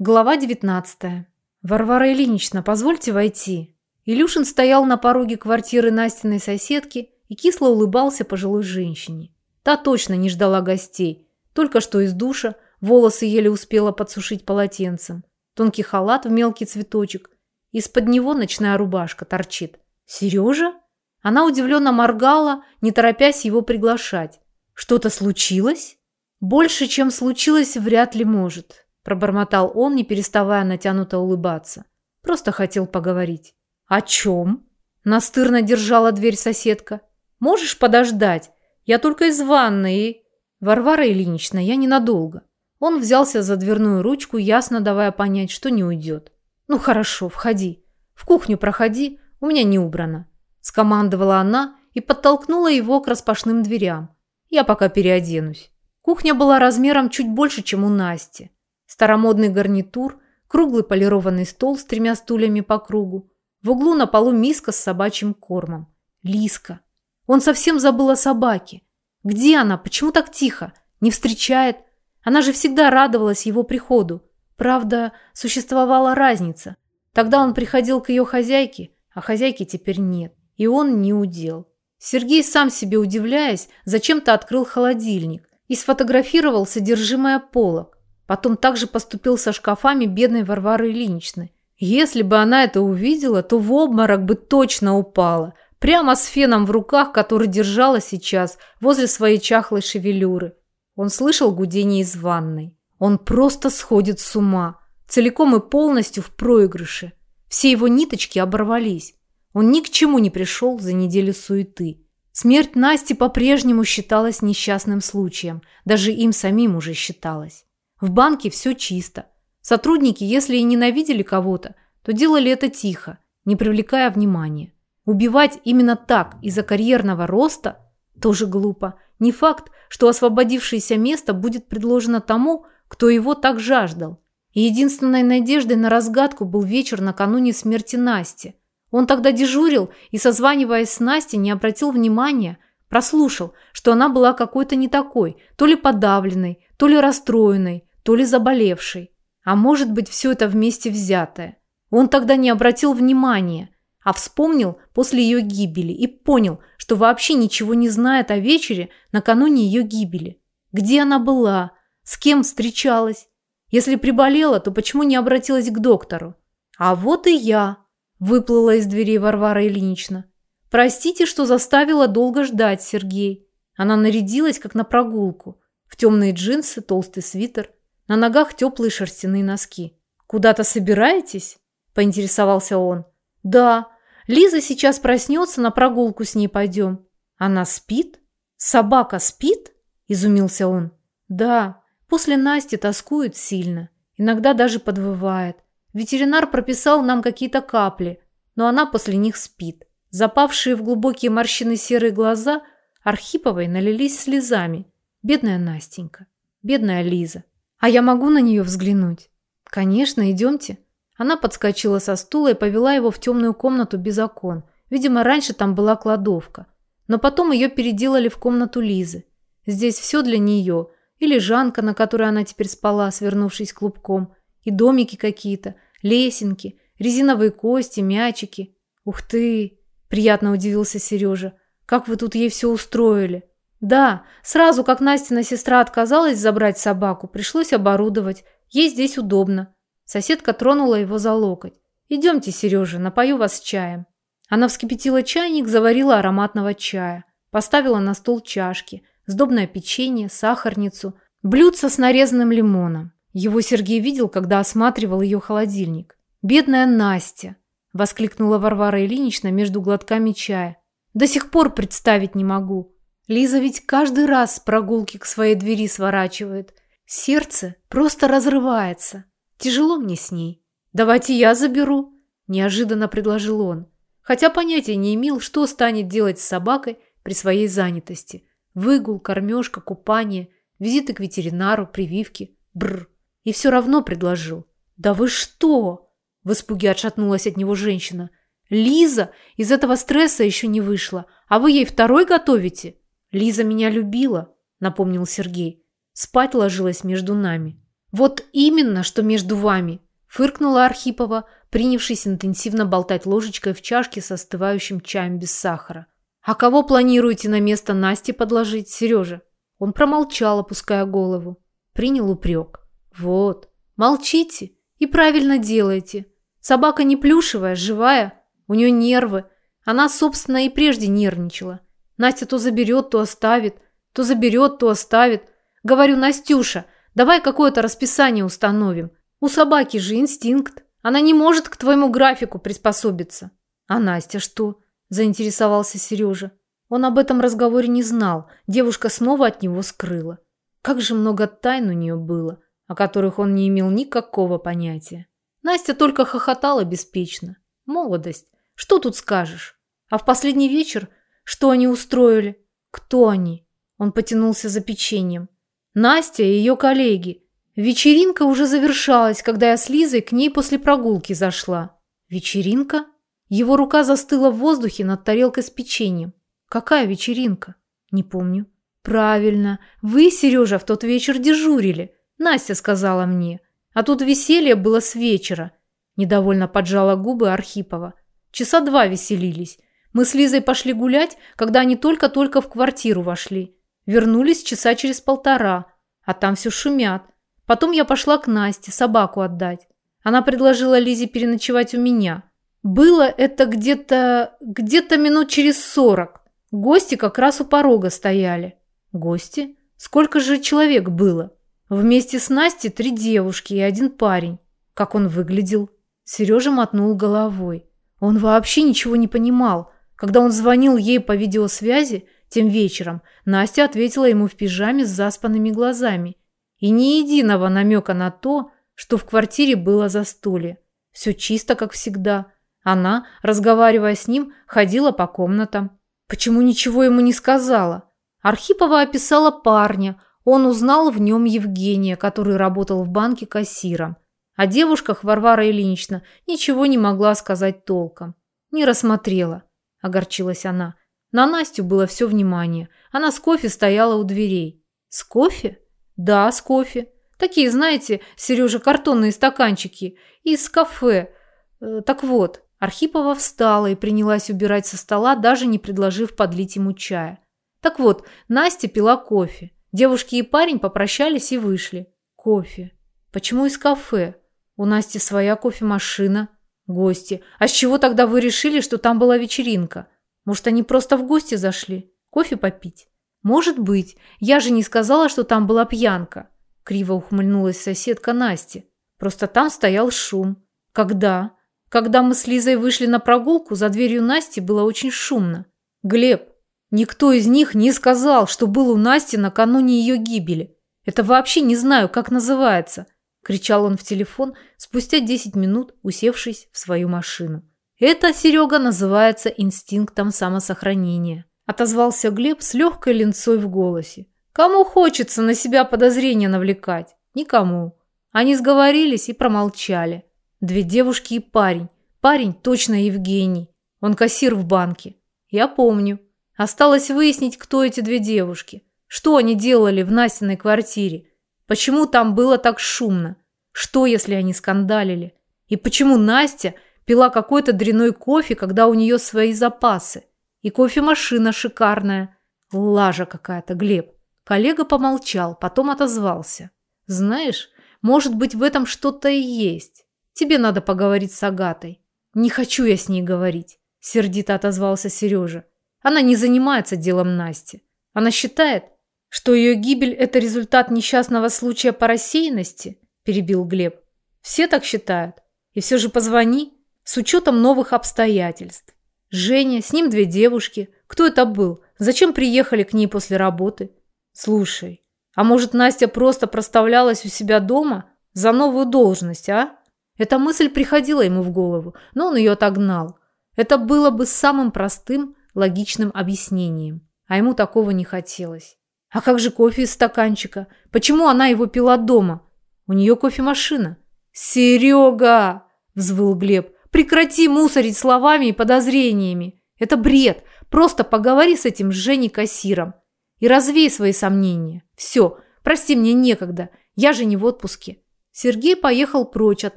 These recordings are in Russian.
Глава 19. Варвара Ильинична, позвольте войти. Илюшин стоял на пороге квартиры Настиной соседки и кисло улыбался пожилой женщине. Та точно не ждала гостей. Только что из душа, волосы еле успела подсушить полотенцем. Тонкий халат в мелкий цветочек. Из-под него ночная рубашка торчит. «Сережа?» Она удивленно моргала, не торопясь его приглашать. «Что-то случилось?» «Больше, чем случилось, вряд ли может пробормотал он, не переставая натянуто улыбаться. Просто хотел поговорить. О чем? Настырно держала дверь соседка. Можешь подождать? Я только из ванной и... Варвара Ильинична, я ненадолго. Он взялся за дверную ручку, ясно давая понять, что не уйдет. Ну хорошо, входи. В кухню проходи, у меня не убрано. Скомандовала она и подтолкнула его к распашным дверям. Я пока переоденусь. Кухня была размером чуть больше, чем у Насти. Старомодный гарнитур, круглый полированный стол с тремя стульями по кругу. В углу на полу миска с собачьим кормом. Лиска. Он совсем забыл о собаке. Где она? Почему так тихо? Не встречает? Она же всегда радовалась его приходу. Правда, существовала разница. Тогда он приходил к ее хозяйке, а хозяйки теперь нет. И он не удел. Сергей, сам себе удивляясь, зачем-то открыл холодильник и сфотографировал содержимое полок. Потом также поступил со шкафами бедной Варвары Ильиничны. Если бы она это увидела, то в обморок бы точно упала. Прямо с феном в руках, который держала сейчас возле своей чахлой шевелюры. Он слышал гудение из ванной. Он просто сходит с ума. Целиком и полностью в проигрыше. Все его ниточки оборвались. Он ни к чему не пришел за неделю суеты. Смерть Насти по-прежнему считалась несчастным случаем. Даже им самим уже считалась. В банке все чисто. Сотрудники, если и ненавидели кого-то, то делали это тихо, не привлекая внимания. Убивать именно так из-за карьерного роста тоже глупо. Не факт, что освободившееся место будет предложено тому, кто его так жаждал. И единственной надеждой на разгадку был вечер накануне смерти Насти. Он тогда дежурил и, созваниваясь с Настей, не обратил внимания, прослушал, что она была какой-то не такой, то ли подавленной, то ли расстроенной, то ли заболевший, а может быть все это вместе взятое. Он тогда не обратил внимания, а вспомнил после ее гибели и понял, что вообще ничего не знает о вечере накануне ее гибели. Где она была, с кем встречалась. Если приболела, то почему не обратилась к доктору? А вот и я, выплыла из двери Варвара Ильинична. Простите, что заставила долго ждать, Сергей. Она нарядилась, как на прогулку. В темные джинсы, толстый свитер, на ногах теплые шерстяные носки. «Куда-то собираетесь?» – поинтересовался он. «Да. Лиза сейчас проснется, на прогулку с ней пойдем». «Она спит? Собака спит?» – изумился он. «Да. После Насти тоскует сильно. Иногда даже подвывает. Ветеринар прописал нам какие-то капли, но она после них спит. Запавшие в глубокие морщины серые глаза Архиповой налились слезами. Бедная Настенька. Бедная Лиза. «А я могу на нее взглянуть?» «Конечно, идемте». Она подскочила со стула и повела его в темную комнату без окон. Видимо, раньше там была кладовка. Но потом ее переделали в комнату Лизы. Здесь все для нее. И лежанка, на которой она теперь спала, свернувшись клубком. И домики какие-то, лесенки, резиновые кости, мячики. «Ух ты!» – приятно удивился Сережа. «Как вы тут ей все устроили!» Да, сразу как Настина сестра отказалась забрать собаку, пришлось оборудовать. Ей здесь удобно. Соседка тронула его за локоть. «Идемте, Сережа, напою вас чаем». Она вскипятила чайник, заварила ароматного чая. Поставила на стол чашки, сдобное печенье, сахарницу, блюдце с нарезанным лимоном. Его Сергей видел, когда осматривал ее холодильник. «Бедная Настя!» – воскликнула Варвара Ильинична между глотками чая. «До сих пор представить не могу. Лиза ведь каждый раз с прогулки к своей двери сворачивает. Сердце просто разрывается. Тяжело мне с ней. Давайте я заберу, неожиданно предложил он. Хотя понятия не имел, что станет делать с собакой при своей занятости. Выгул, кормежка, купание, визиты к ветеринару, прививки. Бр. И все равно предложил. «Да вы что?» В испуге отшатнулась от него женщина. «Лиза из этого стресса еще не вышла, а вы ей второй готовите?» «Лиза меня любила», – напомнил Сергей. «Спать ложилась между нами». Вот именно, что между вами, фыркнула Архипова, принявшись интенсивно болтать ложечкой в чашке со остывающим чаем без сахара. А кого планируете на место Насти подложить, Сережа? Он промолчал, опуская голову. Принял упрек. Вот, молчите и правильно делаете. Собака не плюшевая, живая, у нее нервы. Она, собственно, и прежде нервничала. Настя то заберет, то оставит, то заберет, то оставит. Говорю, Настюша, давай какое-то расписание установим. У собаки же инстинкт. Она не может к твоему графику приспособиться. А Настя что? Заинтересовался Сережа. Он об этом разговоре не знал. Девушка снова от него скрыла. Как же много тайн у нее было, о которых он не имел никакого понятия. Настя только хохотала беспечно. Молодость. Что тут скажешь? А в последний вечер что они устроили? Кто они? Он потянулся за печеньем. Настя и ее коллеги. Вечеринка уже завершалась, когда я с Лизой к ней после прогулки зашла. Вечеринка? Его рука застыла в воздухе над тарелкой с печеньем. Какая вечеринка? Не помню. Правильно. Вы, Сережа, в тот вечер дежурили. Настя сказала мне. А тут веселье было с вечера. Недовольно поджала губы Архипова. Часа два веселились. Мы с Лизой пошли гулять, когда они только-только в квартиру вошли. Вернулись часа через полтора, а там все шумят. Потом я пошла к Насте собаку отдать. Она предложила Лизе переночевать у меня. Было это где-то где-то минут через сорок. Гости как раз у порога стояли. Гости? Сколько же человек было? Вместе с Настей три девушки и один парень. Как он выглядел? Сережа мотнул головой. Он вообще ничего не понимал. Когда он звонил ей по видеосвязи тем вечером, Настя ответила ему в пижаме с заспанными глазами. И ни единого намека на то, что в квартире было застолье. Все чисто, как всегда. Она, разговаривая с ним, ходила по комнатам. Почему ничего ему не сказала? Архипова описала парня. Он узнал в нем Евгения, который работал в банке кассиром. О девушках Варвара Ильинична ничего не могла сказать толком. Не рассмотрела. – огорчилась она. На Настю было все внимание. Она с кофе стояла у дверей. «С кофе?» «Да, с кофе. Такие, знаете, Сережа, картонные стаканчики. Из кафе. Э, так вот». Архипова встала и принялась убирать со стола, даже не предложив подлить ему чая. Так вот, Настя пила кофе. Девушки и парень попрощались и вышли. Кофе. Почему из кафе? У Насти своя кофемашина. Гости. А с чего тогда вы решили, что там была вечеринка? Может, они просто в гости зашли? Кофе попить? Может быть. Я же не сказала, что там была пьянка. Криво ухмыльнулась соседка Насти. Просто там стоял шум. Когда? Когда мы с Лизой вышли на прогулку, за дверью Насти было очень шумно. Глеб, никто из них не сказал, что был у Насти накануне ее гибели. Это вообще не знаю, как называется – кричал он в телефон спустя 10 минут, усевшись в свою машину. Это, Серега, называется инстинктом самосохранения. Отозвался Глеб с легкой ленцой в голосе. Кому хочется на себя подозрения навлекать? Никому. Они сговорились и промолчали. Две девушки и парень. Парень точно Евгений. Он кассир в банке. Я помню. Осталось выяснить, кто эти две девушки. Что они делали в Настиной квартире. Почему там было так шумно? Что, если они скандалили? И почему Настя пила какой-то дряной кофе, когда у нее свои запасы? И кофемашина шикарная. Лажа какая-то, Глеб. Коллега помолчал, потом отозвался. Знаешь, может быть, в этом что-то и есть. Тебе надо поговорить с Агатой. Не хочу я с ней говорить, сердито отозвался Сережа. Она не занимается делом Насти. Она считает, что ее гибель – это результат несчастного случая по рассеянности? Перебил Глеб. Все так считают. И все же позвони с учетом новых обстоятельств. Женя, с ним две девушки. Кто это был? Зачем приехали к ней после работы? Слушай, а может Настя просто проставлялась у себя дома за новую должность, а? Эта мысль приходила ему в голову, но он ее отогнал. Это было бы самым простым, логичным объяснением. А ему такого не хотелось. А как же кофе из стаканчика? Почему она его пила дома? У нее кофемашина. Серега! Взвыл Глеб. Прекрати мусорить словами и подозрениями. Это бред. Просто поговори с этим Женей кассиром. И развей свои сомнения. Все, прости, мне некогда. Я же не в отпуске. Сергей поехал прочь от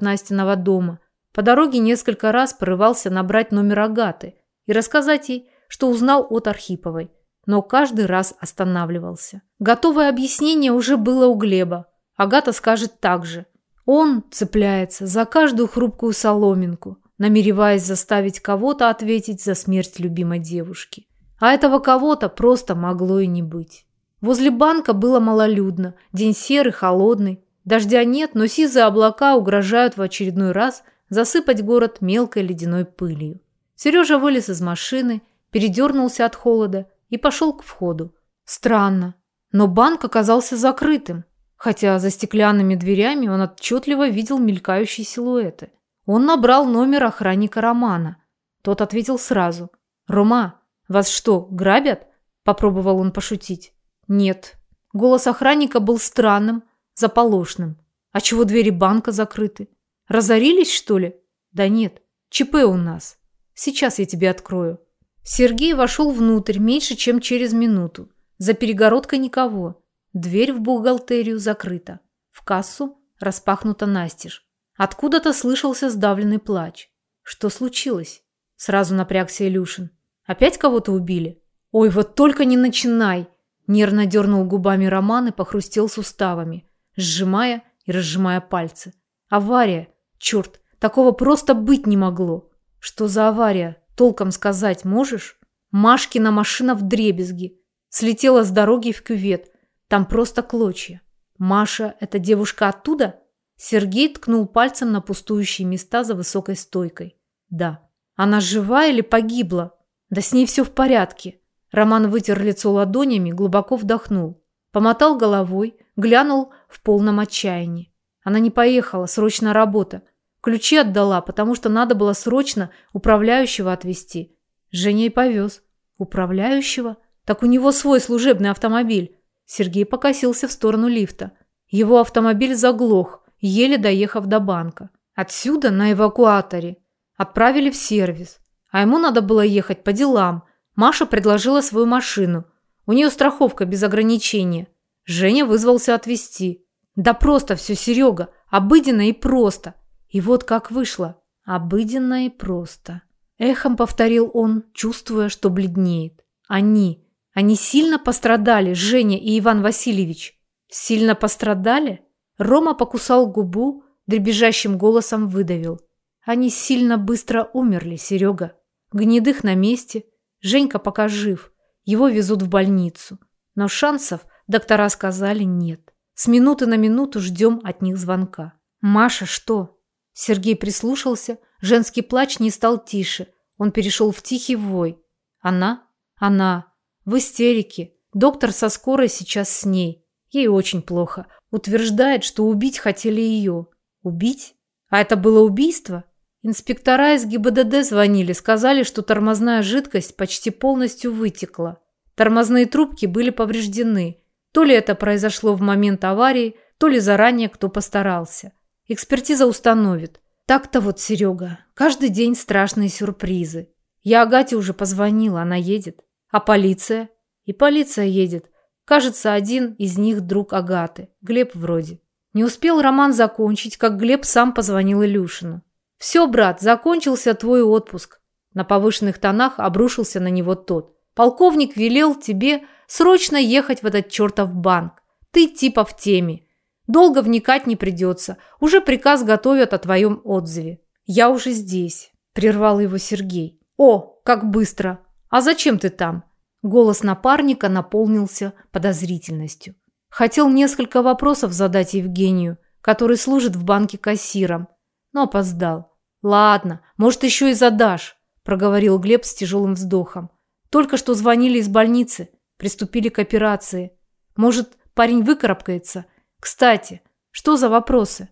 Настиного дома. По дороге несколько раз порывался набрать номер Агаты и рассказать ей, что узнал от Архиповой, но каждый раз останавливался. Готовое объяснение уже было у Глеба. Агата скажет так же. Он цепляется за каждую хрупкую соломинку, намереваясь заставить кого-то ответить за смерть любимой девушки. А этого кого-то просто могло и не быть. Возле банка было малолюдно, день серый, холодный. Дождя нет, но сизые облака угрожают в очередной раз засыпать город мелкой ледяной пылью. Сережа вылез из машины, передернулся от холода и пошел к входу. Странно, но банк оказался закрытым, хотя за стеклянными дверями он отчетливо видел мелькающие силуэты. Он набрал номер охранника Романа. Тот ответил сразу. «Рома, вас что, грабят?» Попробовал он пошутить. «Нет». Голос охранника был странным, заполошным. «А чего двери банка закрыты? Разорились, что ли?» «Да нет, ЧП у нас. Сейчас я тебе открою». Сергей вошел внутрь меньше, чем через минуту. За перегородкой никого. Дверь в бухгалтерию закрыта. В кассу распахнута настежь. Откуда-то слышался сдавленный плач. Что случилось? Сразу напрягся Илюшин. Опять кого-то убили? Ой, вот только не начинай! Нервно дернул губами Роман и похрустел суставами, сжимая и разжимая пальцы. Авария! Черт, такого просто быть не могло. Что за авария? Толком сказать можешь? Машкина машина в дребезги. Слетела с дороги в кювет. Там просто клочья. Маша – это девушка оттуда? Сергей ткнул пальцем на пустующие места за высокой стойкой. Да. Она жива или погибла? Да с ней все в порядке. Роман вытер лицо ладонями, глубоко вдохнул. Помотал головой, глянул в полном отчаянии. Она не поехала, срочно работа. Ключи отдала, потому что надо было срочно управляющего отвезти. Женя и повез. Управляющего? Так у него свой служебный автомобиль. Сергей покосился в сторону лифта. Его автомобиль заглох еле доехав до банка. Отсюда на эвакуаторе отправили в сервис. А ему надо было ехать по делам. Маша предложила свою машину. У нее страховка без ограничения. Женя вызвался отвезти. Да просто все, Серега, обыденно и просто. И вот как вышло. Обыденно и просто. Эхом повторил он, чувствуя, что бледнеет. Они, они сильно пострадали, Женя и Иван Васильевич. Сильно пострадали? Рома покусал губу, дребезжащим голосом выдавил. Они сильно быстро умерли, Серега. Гнедых на месте. Женька пока жив. Его везут в больницу. Но шансов, доктора сказали, нет. С минуты на минуту ждем от них звонка. Маша что? Сергей прислушался. Женский плач не стал тише. Он перешел в тихий вой. Она? Она. В истерике. Доктор со скорой сейчас с ней. Ей очень плохо. Утверждает, что убить хотели ее. Убить? А это было убийство? Инспектора из ГИБДД звонили, сказали, что тормозная жидкость почти полностью вытекла. Тормозные трубки были повреждены. То ли это произошло в момент аварии, то ли заранее кто постарался. Экспертиза установит. Так-то вот, Серега, каждый день страшные сюрпризы. Я Агате уже позвонила, она едет. А полиция? И полиция едет. Кажется, один из них друг Агаты. Глеб вроде. Не успел Роман закончить, как Глеб сам позвонил Илюшину. «Все, брат, закончился твой отпуск». На повышенных тонах обрушился на него тот. «Полковник велел тебе срочно ехать в этот чертов банк. Ты типа в теме. Долго вникать не придется. Уже приказ готовят о твоем отзыве. Я уже здесь», – прервал его Сергей. «О, как быстро! А зачем ты там? Голос напарника наполнился подозрительностью. Хотел несколько вопросов задать Евгению, который служит в банке кассиром, но опоздал. «Ладно, может, еще и задашь», – проговорил Глеб с тяжелым вздохом. «Только что звонили из больницы, приступили к операции. Может, парень выкарабкается? Кстати, что за вопросы?»